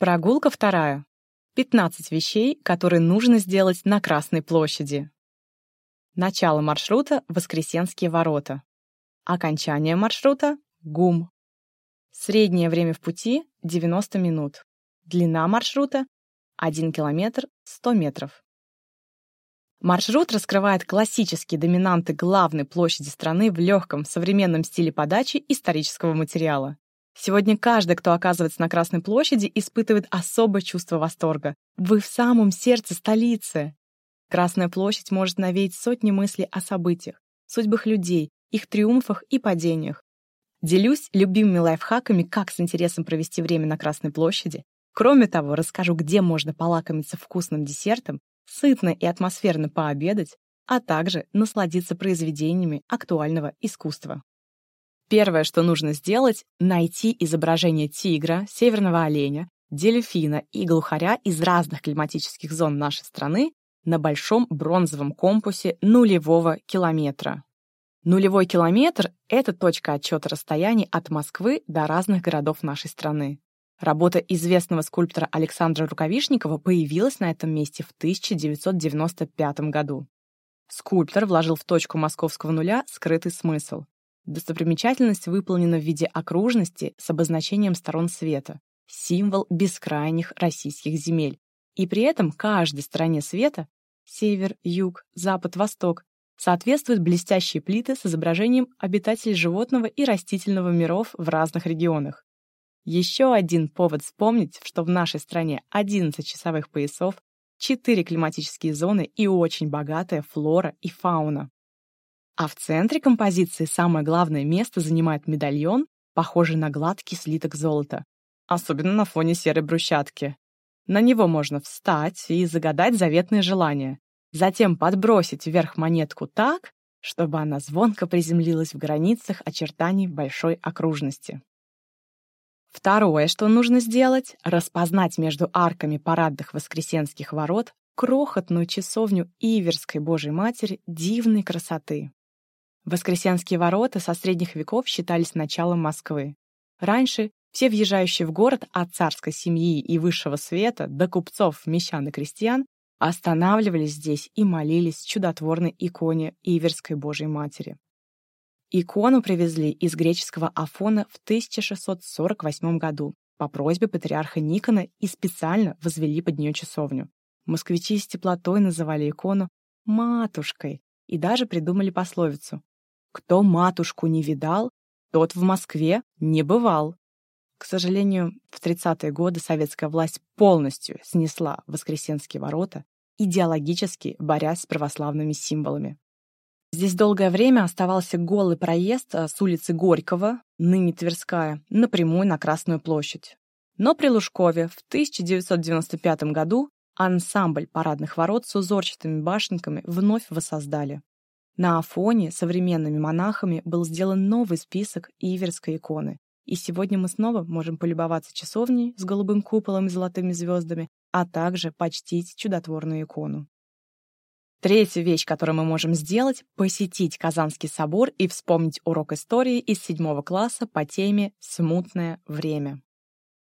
Прогулка вторая. 15 вещей, которые нужно сделать на Красной площади. Начало маршрута — Воскресенские ворота. Окончание маршрута — ГУМ. Среднее время в пути — 90 минут. Длина маршрута — 1 километр 100 метров. Маршрут раскрывает классические доминанты главной площади страны в легком, современном стиле подачи исторического материала. Сегодня каждый, кто оказывается на Красной площади, испытывает особое чувство восторга. Вы в самом сердце столицы. Красная площадь может навеять сотни мыслей о событиях, судьбах людей, их триумфах и падениях. Делюсь любимыми лайфхаками, как с интересом провести время на Красной площади. Кроме того, расскажу, где можно полакомиться вкусным десертом сытно и атмосферно пообедать, а также насладиться произведениями актуального искусства. Первое, что нужно сделать, найти изображение тигра, северного оленя, дельфина и глухаря из разных климатических зон нашей страны на большом бронзовом компасе нулевого километра. Нулевой километр — это точка отчета расстояний от Москвы до разных городов нашей страны. Работа известного скульптора Александра Рукавишникова появилась на этом месте в 1995 году. Скульптор вложил в точку московского нуля скрытый смысл. Достопримечательность выполнена в виде окружности с обозначением сторон света, символ бескрайних российских земель. И при этом каждой стороне света — север, юг, запад, восток — соответствуют блестящие плиты с изображением обитателей животного и растительного миров в разных регионах. Еще один повод вспомнить, что в нашей стране 11 часовых поясов, 4 климатические зоны и очень богатая флора и фауна. А в центре композиции самое главное место занимает медальон, похожий на гладкий слиток золота, особенно на фоне серой брусчатки. На него можно встать и загадать заветные желания, затем подбросить вверх монетку так, чтобы она звонко приземлилась в границах очертаний большой окружности. Второе, что нужно сделать — распознать между арками парадных воскресенских ворот крохотную часовню Иверской Божьей Матери дивной красоты. Воскресенские ворота со средних веков считались началом Москвы. Раньше все въезжающие в город от царской семьи и высшего света до купцов, мещан и крестьян останавливались здесь и молились чудотворной иконе Иверской Божьей Матери. Икону привезли из греческого Афона в 1648 году по просьбе патриарха Никона и специально возвели под нее часовню. Москвичи с теплотой называли икону «матушкой» и даже придумали пословицу «Кто матушку не видал, тот в Москве не бывал». К сожалению, в 30-е годы советская власть полностью снесла Воскресенские ворота, идеологически борясь с православными символами. Здесь долгое время оставался голый проезд э, с улицы Горького, ныне Тверская, напрямую на Красную площадь. Но при Лужкове в 1995 году ансамбль парадных ворот с узорчатыми башенками вновь воссоздали. На Афоне современными монахами был сделан новый список Иверской иконы. И сегодня мы снова можем полюбоваться часовней с голубым куполом и золотыми звездами, а также почтить чудотворную икону. Третья вещь, которую мы можем сделать — посетить Казанский собор и вспомнить урок истории из седьмого класса по теме «Смутное время».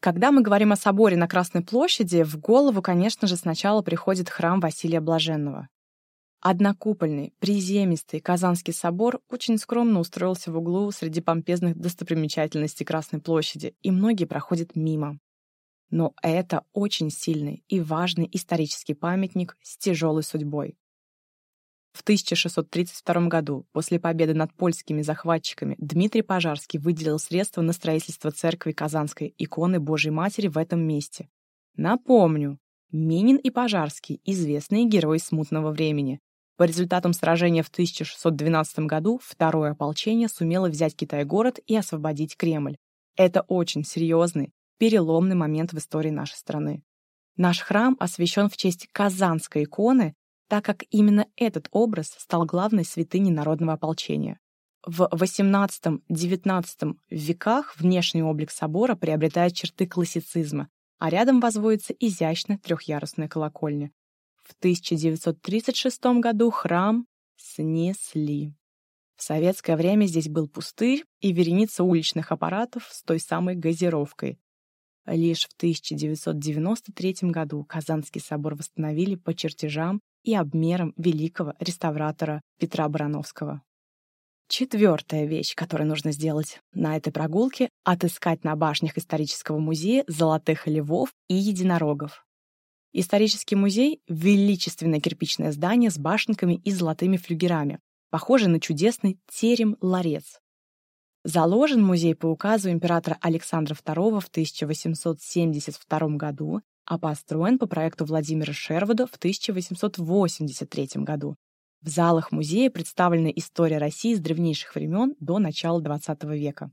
Когда мы говорим о соборе на Красной площади, в голову, конечно же, сначала приходит храм Василия Блаженного. Однокупольный, приземистый Казанский собор очень скромно устроился в углу среди помпезных достопримечательностей Красной площади, и многие проходят мимо. Но это очень сильный и важный исторический памятник с тяжелой судьбой. В 1632 году, после победы над польскими захватчиками, Дмитрий Пожарский выделил средства на строительство церкви Казанской иконы Божьей Матери в этом месте. Напомню, Минин и Пожарский – известные герои смутного времени. По результатам сражения в 1612 году второе ополчение сумело взять Китай-город и освободить Кремль. Это очень серьезный, переломный момент в истории нашей страны. Наш храм освящен в честь Казанской иконы, так как именно этот образ стал главной святыней народного ополчения. В XVIII-XIX веках внешний облик собора приобретает черты классицизма, а рядом возводится изящно трехъярусная колокольня. В 1936 году храм снесли. В советское время здесь был пустырь и вереница уличных аппаратов с той самой газировкой. Лишь в 1993 году Казанский собор восстановили по чертежам и обмерам великого реставратора Петра Барановского. Четвертая вещь, которую нужно сделать на этой прогулке — отыскать на башнях исторического музея золотых львов и единорогов. Исторический музей — величественное кирпичное здание с башенками и золотыми флюгерами, похожее на чудесный терем-ларец. Заложен музей по указу императора Александра II в 1872 году, а построен по проекту Владимира Шервуда в 1883 году. В залах музея представлена история России с древнейших времен до начала XX века.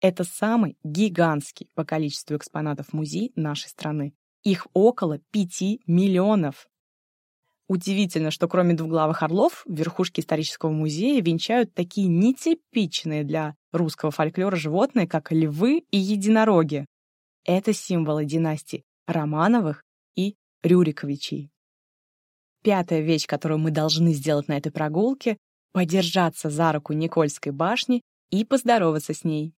Это самый гигантский по количеству экспонатов музей нашей страны. Их около 5 миллионов. Удивительно, что кроме двуглавых орлов, верхушки исторического музея венчают такие нетипичные для русского фольклора животные, как львы и единороги. Это символы династий Романовых и Рюриковичей. Пятая вещь, которую мы должны сделать на этой прогулке — подержаться за руку Никольской башни и поздороваться с ней.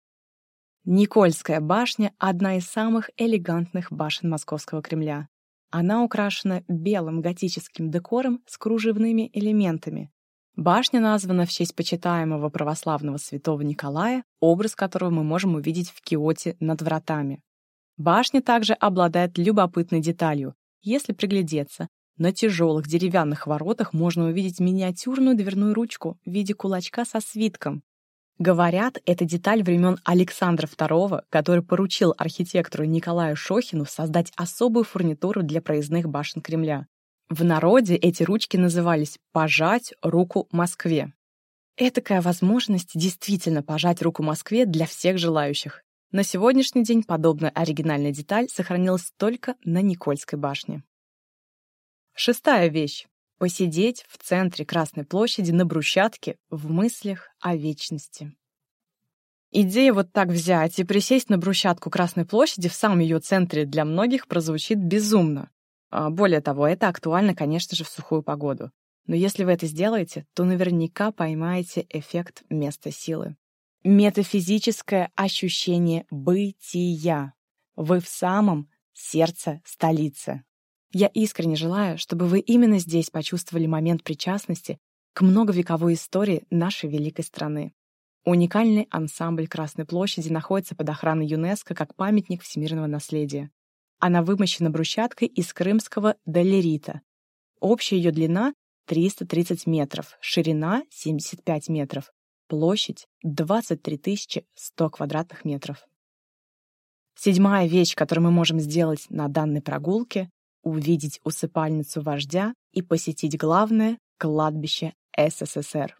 Никольская башня — одна из самых элегантных башен Московского Кремля. Она украшена белым готическим декором с кружевными элементами. Башня названа в честь почитаемого православного святого Николая, образ которого мы можем увидеть в Киоте над вратами. Башня также обладает любопытной деталью. Если приглядеться, на тяжелых деревянных воротах можно увидеть миниатюрную дверную ручку в виде кулачка со свитком. Говорят, это деталь времен Александра II, который поручил архитектору Николаю Шохину создать особую фурнитуру для проездных башен Кремля. В народе эти ручки назывались «пожать руку Москве». Этакая возможность действительно пожать руку Москве для всех желающих. На сегодняшний день подобная оригинальная деталь сохранилась только на Никольской башне. Шестая вещь посидеть в центре Красной площади на брусчатке в мыслях о вечности. Идея вот так взять и присесть на брусчатку Красной площади в самом ее центре для многих прозвучит безумно. А, более того, это актуально, конечно же, в сухую погоду. Но если вы это сделаете, то наверняка поймаете эффект места силы. Метафизическое ощущение бытия. Вы в самом сердце столицы. Я искренне желаю, чтобы вы именно здесь почувствовали момент причастности к многовековой истории нашей великой страны. Уникальный ансамбль Красной площади находится под охраной ЮНЕСКО как памятник всемирного наследия. Она вымощена брусчаткой из крымского долерита. Общая ее длина — 330 метров, ширина — 75 метров, площадь — 23 100 квадратных метров. Седьмая вещь, которую мы можем сделать на данной прогулке увидеть усыпальницу вождя и посетить главное — кладбище СССР.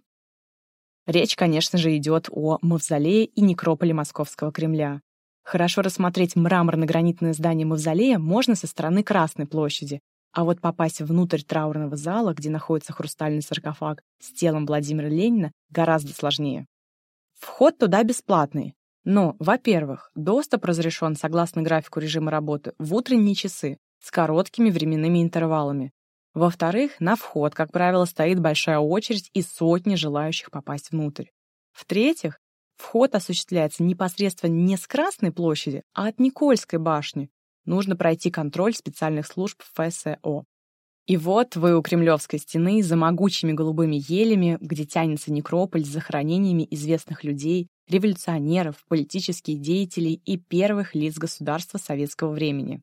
Речь, конечно же, идет о мавзолее и некрополе Московского Кремля. Хорошо рассмотреть мраморно-гранитное здание мавзолея можно со стороны Красной площади, а вот попасть внутрь траурного зала, где находится хрустальный саркофаг с телом Владимира Ленина, гораздо сложнее. Вход туда бесплатный, но, во-первых, доступ разрешен согласно графику режима работы в утренние часы, с короткими временными интервалами. Во-вторых, на вход, как правило, стоит большая очередь и сотни желающих попасть внутрь. В-третьих, вход осуществляется непосредственно не с Красной площади, а от Никольской башни. Нужно пройти контроль специальных служб ФСО. И вот вы у Кремлевской стены за могучими голубыми елями, где тянется некрополь с захоронениями известных людей, революционеров, политических деятелей и первых лиц государства советского времени.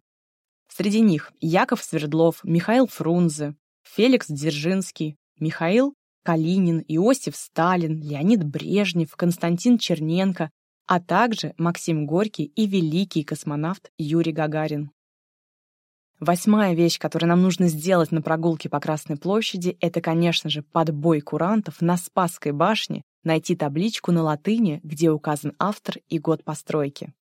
Среди них Яков Свердлов, Михаил Фрунзе, Феликс Дзержинский, Михаил Калинин, Иосиф Сталин, Леонид Брежнев, Константин Черненко, а также Максим Горький и великий космонавт Юрий Гагарин. Восьмая вещь, которую нам нужно сделать на прогулке по Красной площади, это, конечно же, подбой курантов на Спасской башне, найти табличку на латыни, где указан автор и год постройки.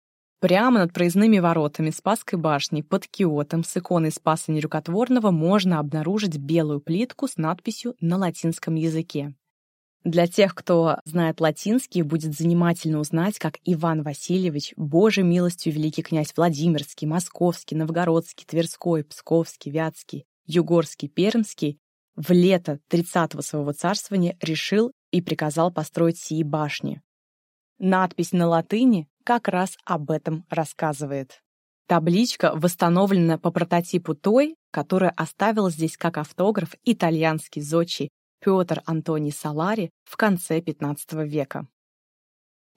Прямо над проездными воротами Спасской башни под киотом с иконой Спаса Нерукотворного можно обнаружить белую плитку с надписью на латинском языке. Для тех, кто знает латинский, будет занимательно узнать, как Иван Васильевич, Божьей милостью великий князь Владимирский, Московский, Новгородский, Тверской, Псковский, Вятский, Югорский, Пермский в лето 30-го своего царствования решил и приказал построить сии башни. Надпись на латыни как раз об этом рассказывает. Табличка восстановлена по прототипу той, которую оставил здесь как автограф итальянский зодчий Петр Антоний Салари в конце XV века.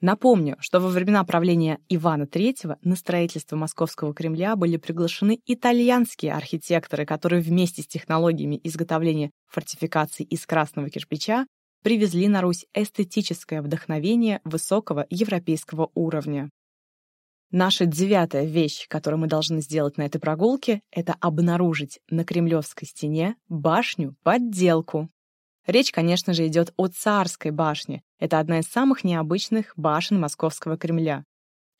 Напомню, что во времена правления Ивана III на строительство Московского Кремля были приглашены итальянские архитекторы, которые вместе с технологиями изготовления фортификаций из красного кирпича привезли на Русь эстетическое вдохновение высокого европейского уровня. Наша девятая вещь, которую мы должны сделать на этой прогулке, это обнаружить на Кремлевской стене башню-подделку. Речь, конечно же, идет о Царской башне. Это одна из самых необычных башен Московского Кремля.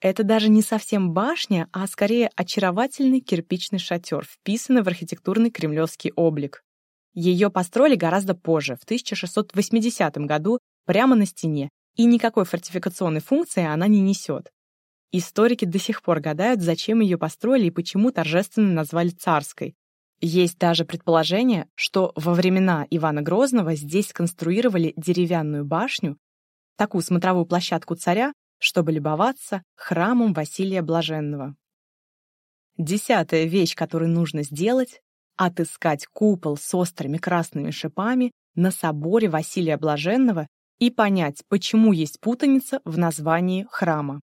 Это даже не совсем башня, а скорее очаровательный кирпичный шатер, вписанный в архитектурный кремлевский облик. Ее построили гораздо позже, в 1680 году, прямо на стене, и никакой фортификационной функции она не несет. Историки до сих пор гадают, зачем ее построили и почему торжественно назвали царской. Есть даже предположение, что во времена Ивана Грозного здесь сконструировали деревянную башню, такую смотровую площадку царя, чтобы любоваться храмом Василия Блаженного. Десятая вещь, которую нужно сделать — отыскать купол с острыми красными шипами на соборе Василия Блаженного и понять, почему есть путаница в названии храма.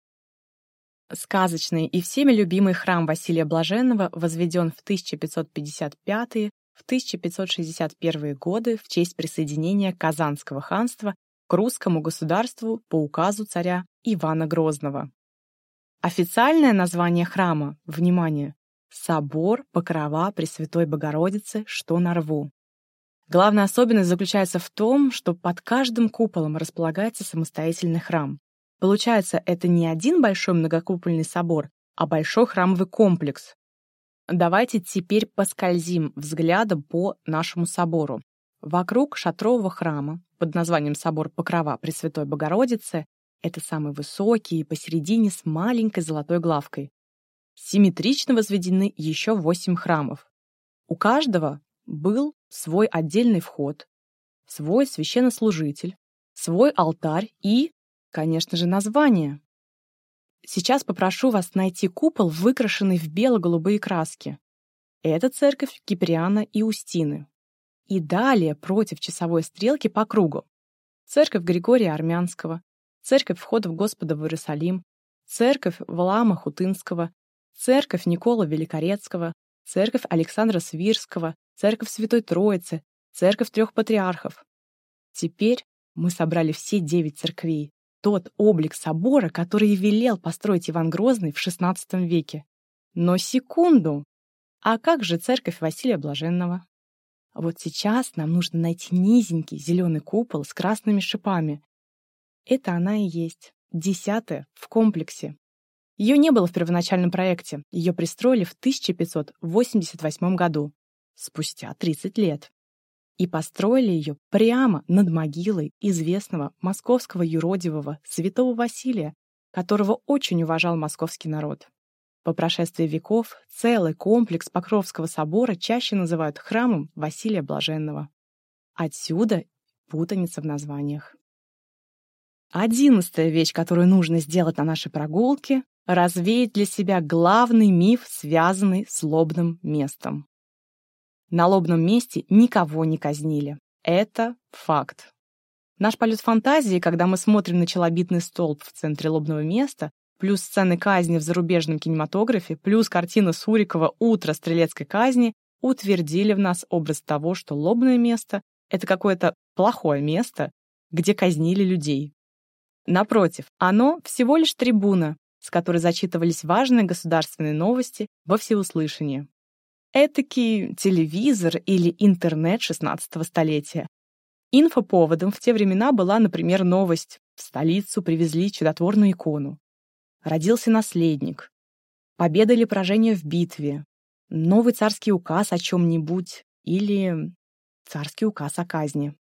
Сказочный и всеми любимый храм Василия Блаженного возведен в 1555 в 1561 годы в честь присоединения Казанского ханства к русскому государству по указу царя Ивана Грозного. Официальное название храма, внимание, Собор Покрова Пресвятой Богородицы, что на рву. Главная особенность заключается в том, что под каждым куполом располагается самостоятельный храм. Получается, это не один большой многокупольный собор, а большой храмовый комплекс. Давайте теперь поскользим взглядом по нашему собору. Вокруг шатрового храма под названием Собор Покрова Пресвятой Богородицы это самый высокий посередине с маленькой золотой главкой. Симметрично возведены еще восемь храмов. У каждого был свой отдельный вход, свой священнослужитель, свой алтарь и Конечно же, название. Сейчас попрошу вас найти купол, выкрашенный в бело-голубые краски. Это церковь Киприана и Устины. И далее против часовой стрелки по кругу. Церковь Григория Армянского, церковь входа в Господа в Иерусалим, церковь Валаама Хутынского, церковь Никола Великорецкого, церковь Александра Свирского, церковь Святой Троицы, церковь трех патриархов. Теперь мы собрали все девять церквей, тот облик собора, который велел построить Иван Грозный в XVI веке. Но секунду! А как же церковь Василия Блаженного? Вот сейчас нам нужно найти низенький зеленый купол с красными шипами. Это она и есть, десятая в комплексе. Ее не было в первоначальном проекте, ее пристроили в 1588 году, спустя 30 лет и построили ее прямо над могилой известного московского юродивого святого Василия, которого очень уважал московский народ. По прошествии веков целый комплекс Покровского собора чаще называют храмом Василия Блаженного. Отсюда путаница в названиях. Одиннадцатая вещь, которую нужно сделать на нашей прогулке — развеять для себя главный миф, связанный с лобным местом. На лобном месте никого не казнили. Это факт. Наш полет фантазии, когда мы смотрим на челобитный столб в центре лобного места, плюс сцены казни в зарубежном кинематографе, плюс картина Сурикова «Утро стрелецкой казни», утвердили в нас образ того, что лобное место — это какое-то плохое место, где казнили людей. Напротив, оно всего лишь трибуна, с которой зачитывались важные государственные новости во всеуслышание. Этакий телевизор или интернет 16 столетия. Инфоповодом в те времена была, например, новость. В столицу привезли чудотворную икону. Родился наследник. Победа или поражение в битве. Новый царский указ о чем-нибудь. Или царский указ о казни.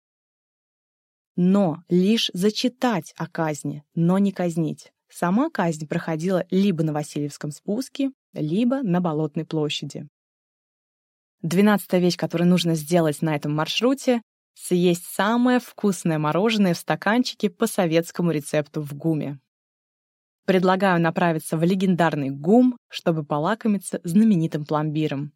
Но лишь зачитать о казни, но не казнить. Сама казнь проходила либо на Васильевском спуске, либо на Болотной площади. Двенадцатая вещь, которую нужно сделать на этом маршруте — съесть самое вкусное мороженое в стаканчике по советскому рецепту в ГУМе. Предлагаю направиться в легендарный ГУМ, чтобы полакомиться знаменитым пломбиром.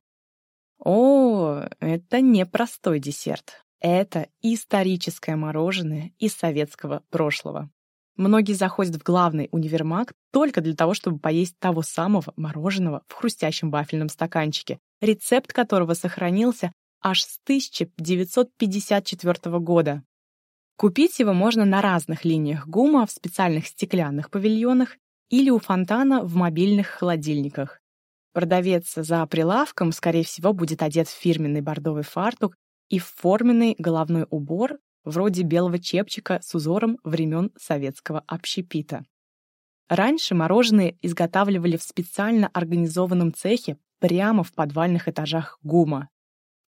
О, это не простой десерт. Это историческое мороженое из советского прошлого. Многие заходят в главный универмаг только для того, чтобы поесть того самого мороженого в хрустящем вафельном стаканчике, рецепт которого сохранился аж с 1954 года. Купить его можно на разных линиях ГУМа в специальных стеклянных павильонах или у фонтана в мобильных холодильниках. Продавец за прилавком, скорее всего, будет одет в фирменный бордовый фартук и в форменный головной убор вроде белого чепчика с узором времен советского общепита. Раньше мороженое изготавливали в специально организованном цехе прямо в подвальных этажах ГУМа.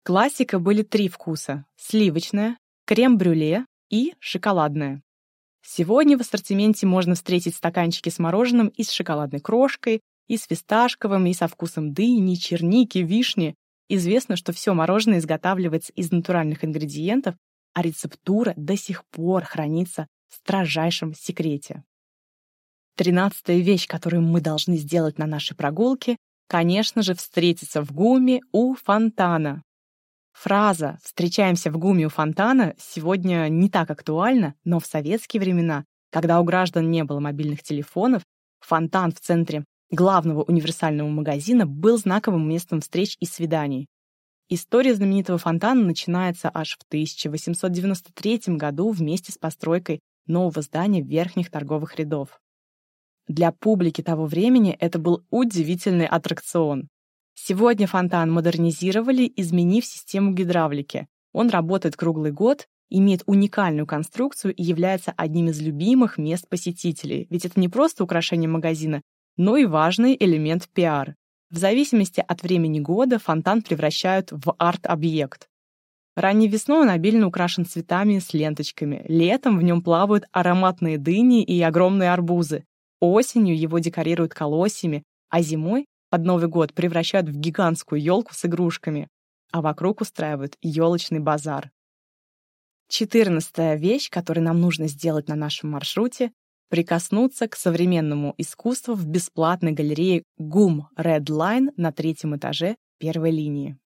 Классика были три вкуса — сливочное, крем-брюле и шоколадное. Сегодня в ассортименте можно встретить стаканчики с мороженым и с шоколадной крошкой, и с фисташковым, и со вкусом дыни, черники, вишни. Известно, что все мороженое изготавливается из натуральных ингредиентов а рецептура до сих пор хранится в строжайшем секрете. Тринадцатая вещь, которую мы должны сделать на нашей прогулке, конечно же, встретиться в ГУМе у фонтана. Фраза «встречаемся в ГУМе у фонтана» сегодня не так актуальна, но в советские времена, когда у граждан не было мобильных телефонов, фонтан в центре главного универсального магазина был знаковым местом встреч и свиданий. История знаменитого фонтана начинается аж в 1893 году вместе с постройкой нового здания верхних торговых рядов. Для публики того времени это был удивительный аттракцион. Сегодня фонтан модернизировали, изменив систему гидравлики. Он работает круглый год, имеет уникальную конструкцию и является одним из любимых мест посетителей, ведь это не просто украшение магазина, но и важный элемент пиар. В зависимости от времени года фонтан превращают в арт-объект. Ранней весной он обильно украшен цветами с ленточками. Летом в нем плавают ароматные дыни и огромные арбузы. Осенью его декорируют колосьями, а зимой под Новый год превращают в гигантскую елку с игрушками, а вокруг устраивают елочный базар. Четырнадцатая вещь, которую нам нужно сделать на нашем маршруте, прикоснуться к современному искусству в бесплатной галерее ГУМ Red Line на третьем этаже первой линии.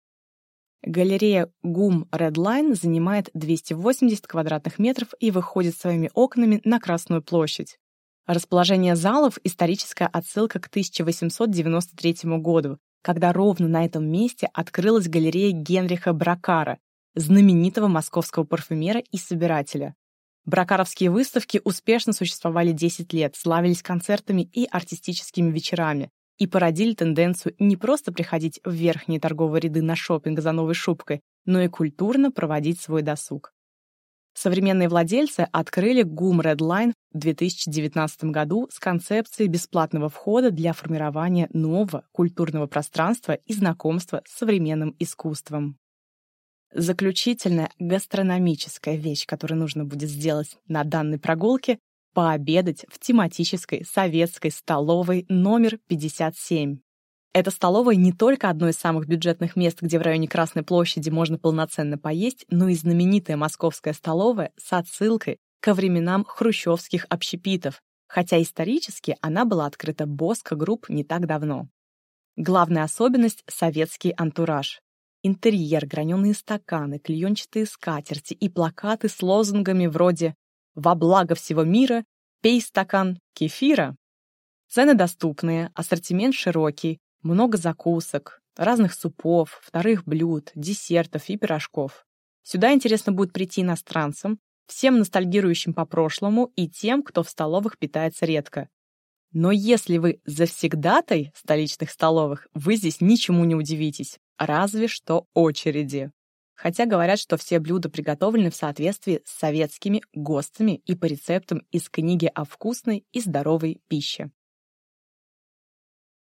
Галерея ГУМ Red Line занимает 280 квадратных метров и выходит своими окнами на Красную площадь. Расположение залов — историческая отсылка к 1893 году, когда ровно на этом месте открылась галерея Генриха Бракара, знаменитого московского парфюмера и собирателя. Бракаровские выставки успешно существовали 10 лет, славились концертами и артистическими вечерами и породили тенденцию не просто приходить в верхние торговые ряды на шопинг за новой шубкой, но и культурно проводить свой досуг. Современные владельцы открыли ГУМ Redline в 2019 году с концепцией бесплатного входа для формирования нового культурного пространства и знакомства с современным искусством. Заключительная гастрономическая вещь, которую нужно будет сделать на данной прогулке — пообедать в тематической советской столовой номер 57. Эта столовая не только одно из самых бюджетных мест, где в районе Красной площади можно полноценно поесть, но и знаменитая московская столовая с отсылкой ко временам хрущевских общепитов, хотя исторически она была открыта Боско Групп не так давно. Главная особенность — советский антураж. Интерьер, граненые стаканы, клеенчатые скатерти и плакаты с лозунгами вроде «Во благо всего мира! Пей стакан кефира!». Цены доступные, ассортимент широкий, много закусок, разных супов, вторых блюд, десертов и пирожков. Сюда интересно будет прийти иностранцам, всем ностальгирующим по прошлому и тем, кто в столовых питается редко. Но если вы завсегдатай столичных столовых, вы здесь ничему не удивитесь. Разве что очереди. Хотя говорят, что все блюда приготовлены в соответствии с советскими ГОСТами и по рецептам из книги о вкусной и здоровой пище.